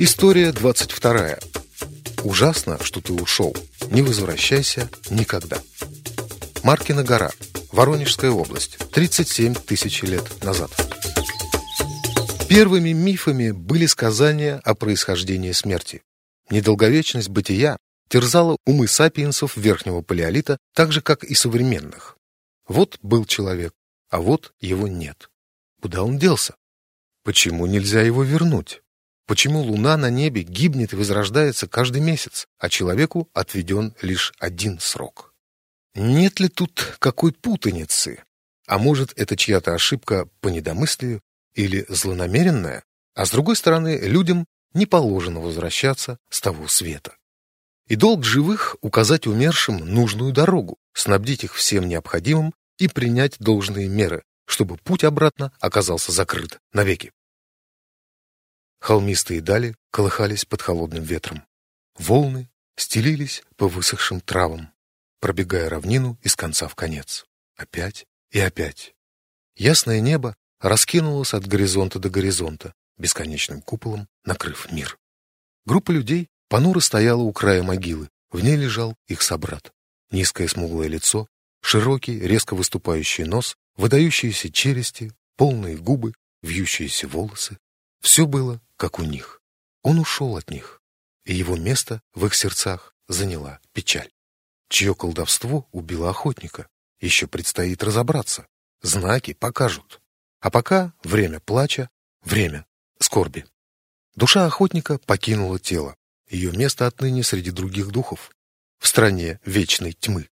История 22. Ужасно, что ты ушел. Не возвращайся никогда. Маркина гора, Воронежская область, 37 тысяч лет назад. Первыми мифами были сказания о происхождении смерти. Недолговечность бытия терзала умы сапиенсов верхнего палеолита, так же, как и современных. Вот был человек, а вот его нет. Куда он делся? Почему нельзя его вернуть? Почему луна на небе гибнет и возрождается каждый месяц, а человеку отведен лишь один срок? Нет ли тут какой путаницы? А может, это чья-то ошибка по недомыслию или злонамеренная? А с другой стороны, людям не положено возвращаться с того света. И долг живых — указать умершим нужную дорогу, снабдить их всем необходимым и принять должные меры, чтобы путь обратно оказался закрыт навеки. Холмистые дали колыхались под холодным ветром. Волны стелились по высохшим травам, пробегая равнину из конца в конец. Опять и опять. Ясное небо раскинулось от горизонта до горизонта, бесконечным куполом накрыв мир. Группа людей понуро стояла у края могилы, в ней лежал их собрат. Низкое смуглое лицо, широкий, резко выступающий нос, выдающиеся челюсти, полные губы, вьющиеся волосы. Все было как у них. Он ушел от них, и его место в их сердцах заняла печаль. Чье колдовство убило охотника? Еще предстоит разобраться. Знаки покажут. А пока время плача, время скорби. Душа охотника покинула тело. Ее место отныне среди других духов. В стране вечной тьмы.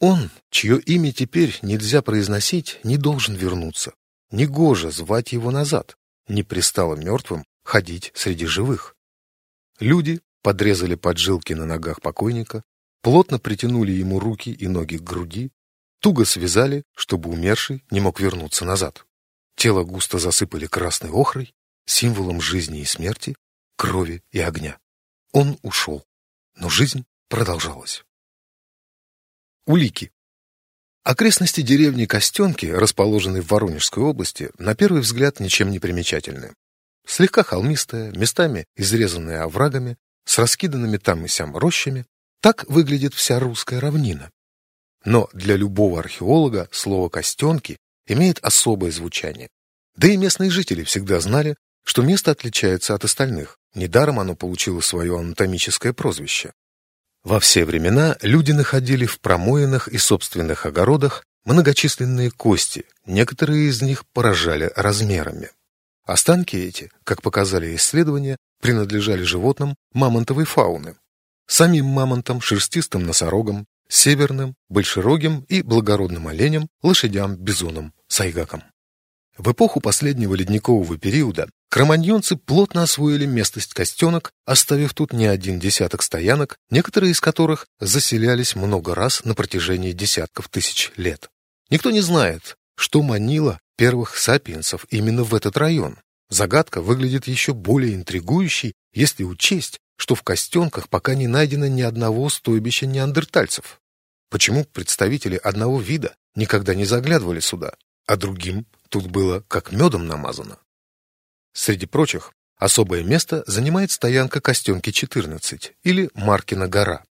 Он, чье имя теперь нельзя произносить, не должен вернуться. Негоже звать его назад. Не пристало мертвым ходить среди живых. Люди подрезали поджилки на ногах покойника, плотно притянули ему руки и ноги к груди, туго связали, чтобы умерший не мог вернуться назад. Тело густо засыпали красной охрой, символом жизни и смерти, крови и огня. Он ушел, но жизнь продолжалась. Улики. Окрестности деревни Костенки, расположенной в Воронежской области, на первый взгляд ничем не примечательны. Слегка холмистая, местами изрезанная оврагами, с раскиданными там и сям рощами, так выглядит вся русская равнина. Но для любого археолога слово «костенки» имеет особое звучание. Да и местные жители всегда знали, что место отличается от остальных. Недаром оно получило свое анатомическое прозвище. Во все времена люди находили в промоинах и собственных огородах многочисленные кости, некоторые из них поражали размерами. Останки эти, как показали исследования, принадлежали животным мамонтовой фауны. Самим мамонтам, шерстистым носорогам, северным, большерогим и благородным оленям, лошадям, бизонам, сайгакам. В эпоху последнего ледникового периода кроманьонцы плотно освоили местность Костенок, оставив тут не один десяток стоянок, некоторые из которых заселялись много раз на протяжении десятков тысяч лет. Никто не знает, что манило первых сапиенсов именно в этот район. Загадка выглядит еще более интригующей, если учесть, что в Костенках пока не найдено ни одного стойбища неандертальцев. Почему представители одного вида никогда не заглядывали сюда, а другим тут было как медом намазано? Среди прочих, особое место занимает стоянка Костенки-14 или Маркина гора.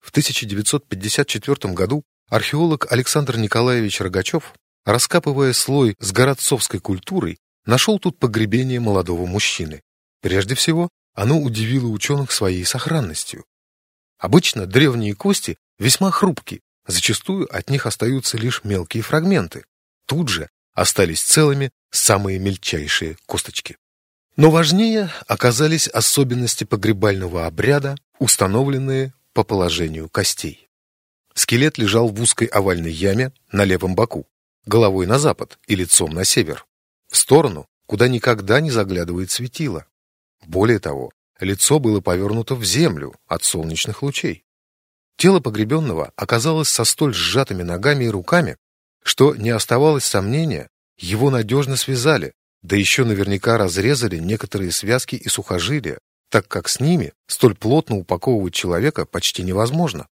В 1954 году археолог Александр Николаевич Рогачев раскапывая слой с городцовской культурой, нашел тут погребение молодого мужчины. Прежде всего, оно удивило ученых своей сохранностью. Обычно древние кости весьма хрупки, зачастую от них остаются лишь мелкие фрагменты. Тут же остались целыми самые мельчайшие косточки. Но важнее оказались особенности погребального обряда, установленные по положению костей. Скелет лежал в узкой овальной яме на левом боку головой на запад и лицом на север, в сторону, куда никогда не заглядывает светило. Более того, лицо было повернуто в землю от солнечных лучей. Тело погребенного оказалось со столь сжатыми ногами и руками, что не оставалось сомнения, его надежно связали, да еще наверняка разрезали некоторые связки и сухожилия, так как с ними столь плотно упаковывать человека почти невозможно.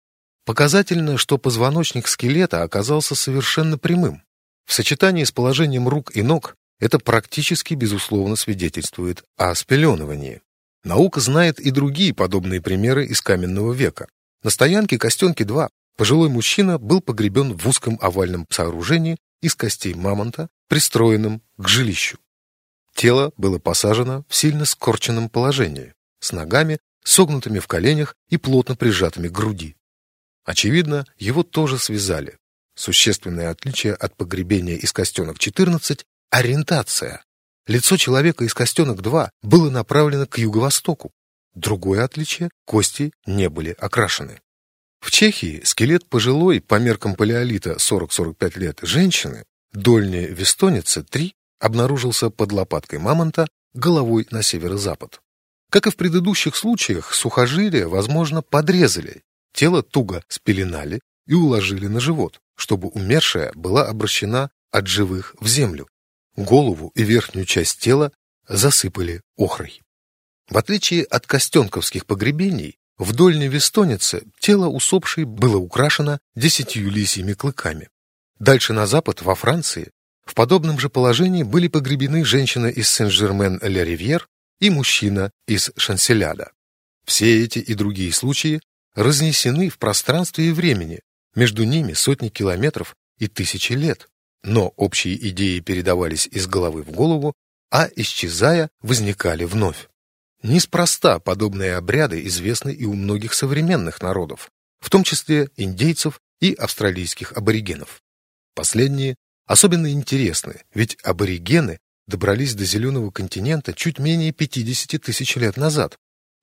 Показательно, что позвоночник скелета оказался совершенно прямым. В сочетании с положением рук и ног это практически безусловно свидетельствует о спеленывании. Наука знает и другие подобные примеры из каменного века. На стоянке Костенки-2 пожилой мужчина был погребен в узком овальном сооружении из костей мамонта, пристроенном к жилищу. Тело было посажено в сильно скорченном положении, с ногами, согнутыми в коленях и плотно прижатыми к груди. Очевидно, его тоже связали. Существенное отличие от погребения из костенок 14 – ориентация. Лицо человека из костенок 2 было направлено к юго-востоку. Другое отличие – кости не были окрашены. В Чехии скелет пожилой, по меркам палеолита 40-45 лет, женщины, дольней вестоницы 3, обнаружился под лопаткой мамонта головой на северо-запад. Как и в предыдущих случаях, сухожилия, возможно, подрезали, тело туго спеленали и уложили на живот, чтобы умершая была обращена от живых в землю. Голову и верхнюю часть тела засыпали охрой. В отличие от костенковских погребений, в дольней Вестонице тело усопшей было украшено десятью лисьими клыками. Дальше на запад, во Франции, в подобном же положении были погребены женщина из Сен-Жермен-Ля-Ривьер и мужчина из Шанселяда. Все эти и другие случаи разнесены в пространстве и времени, между ними сотни километров и тысячи лет. Но общие идеи передавались из головы в голову, а, исчезая, возникали вновь. Неспроста подобные обряды известны и у многих современных народов, в том числе индейцев и австралийских аборигенов. Последние особенно интересны, ведь аборигены добрались до Зеленого континента чуть менее 50 тысяч лет назад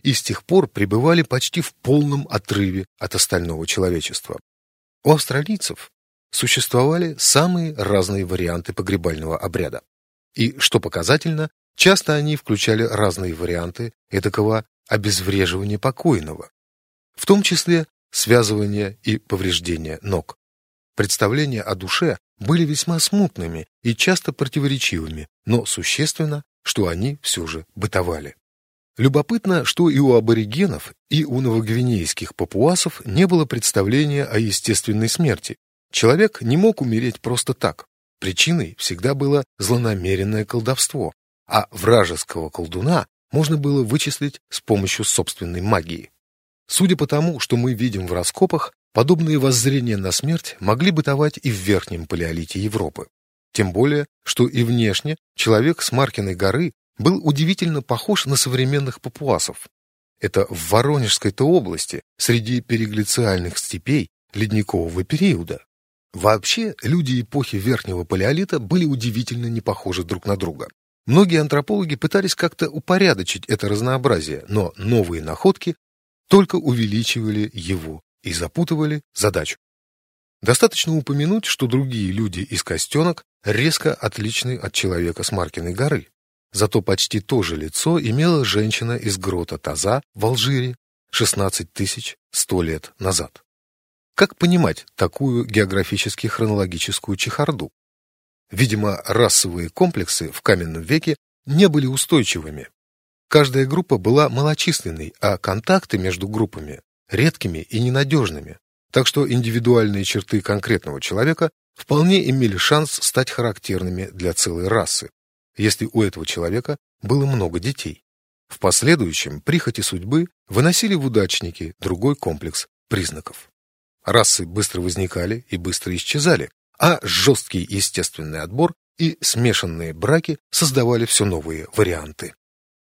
и с тех пор пребывали почти в полном отрыве от остального человечества. У австралийцев существовали самые разные варианты погребального обряда. И, что показательно, часто они включали разные варианты этакого обезвреживания покойного, в том числе связывания и повреждения ног. Представления о душе были весьма смутными и часто противоречивыми, но существенно, что они все же бытовали. Любопытно, что и у аборигенов, и у новогвинейских папуасов не было представления о естественной смерти. Человек не мог умереть просто так. Причиной всегда было злонамеренное колдовство, а вражеского колдуна можно было вычислить с помощью собственной магии. Судя по тому, что мы видим в раскопах, подобные воззрения на смерть могли бытовать и в верхнем палеолите Европы. Тем более, что и внешне человек с Маркиной горы был удивительно похож на современных папуасов. Это в Воронежской-то области, среди переглициальных степей ледникового периода. Вообще, люди эпохи Верхнего Палеолита были удивительно не похожи друг на друга. Многие антропологи пытались как-то упорядочить это разнообразие, но новые находки только увеличивали его и запутывали задачу. Достаточно упомянуть, что другие люди из Костенок резко отличны от человека с Маркиной горы. Зато почти то же лицо имела женщина из грота Таза в Алжире 16 100 лет назад. Как понимать такую географически-хронологическую чехарду? Видимо, расовые комплексы в каменном веке не были устойчивыми. Каждая группа была малочисленной, а контакты между группами редкими и ненадежными, так что индивидуальные черты конкретного человека вполне имели шанс стать характерными для целой расы если у этого человека было много детей. В последующем прихоти судьбы выносили в удачники другой комплекс признаков. Расы быстро возникали и быстро исчезали, а жесткий естественный отбор и смешанные браки создавали все новые варианты.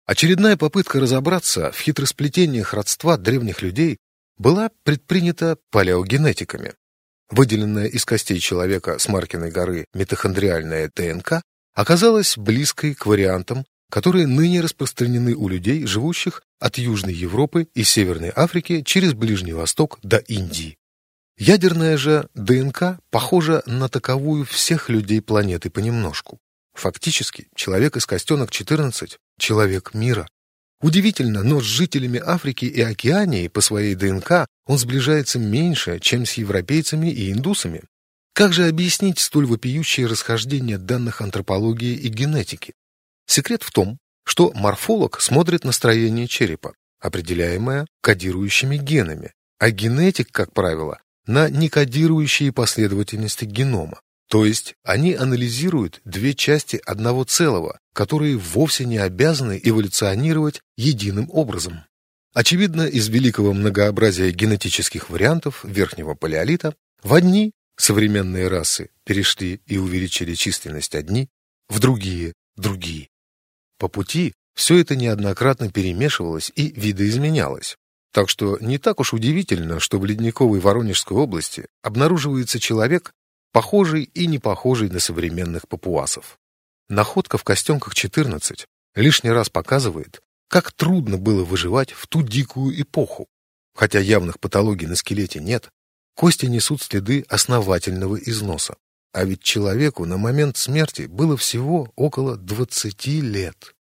Очередная попытка разобраться в хитросплетениях родства древних людей была предпринята палеогенетиками. Выделенная из костей человека с Маркиной горы митохондриальная ДНК оказалась близкой к вариантам, которые ныне распространены у людей, живущих от Южной Европы и Северной Африки через Ближний Восток до Индии. Ядерная же ДНК похожа на таковую всех людей планеты понемножку. Фактически, человек из костенок 14 – человек мира. Удивительно, но с жителями Африки и Океании по своей ДНК он сближается меньше, чем с европейцами и индусами. Как же объяснить столь вопиющее расхождение данных антропологии и генетики? Секрет в том, что морфолог смотрит на строение черепа, определяемое кодирующими генами, а генетик, как правило, на некодирующие последовательности генома. То есть они анализируют две части одного целого, которые вовсе не обязаны эволюционировать единым образом. Очевидно, из великого многообразия генетических вариантов верхнего палеолита в одни современные расы перешли и увеличили численность одни, в другие – другие. По пути все это неоднократно перемешивалось и видоизменялось. Так что не так уж удивительно, что в ледниковой Воронежской области обнаруживается человек, похожий и не похожий на современных папуасов. Находка в костенках 14 лишний раз показывает, как трудно было выживать в ту дикую эпоху. Хотя явных патологий на скелете нет, кости несут следы основательного износа. А ведь человеку на момент смерти было всего около 20 лет.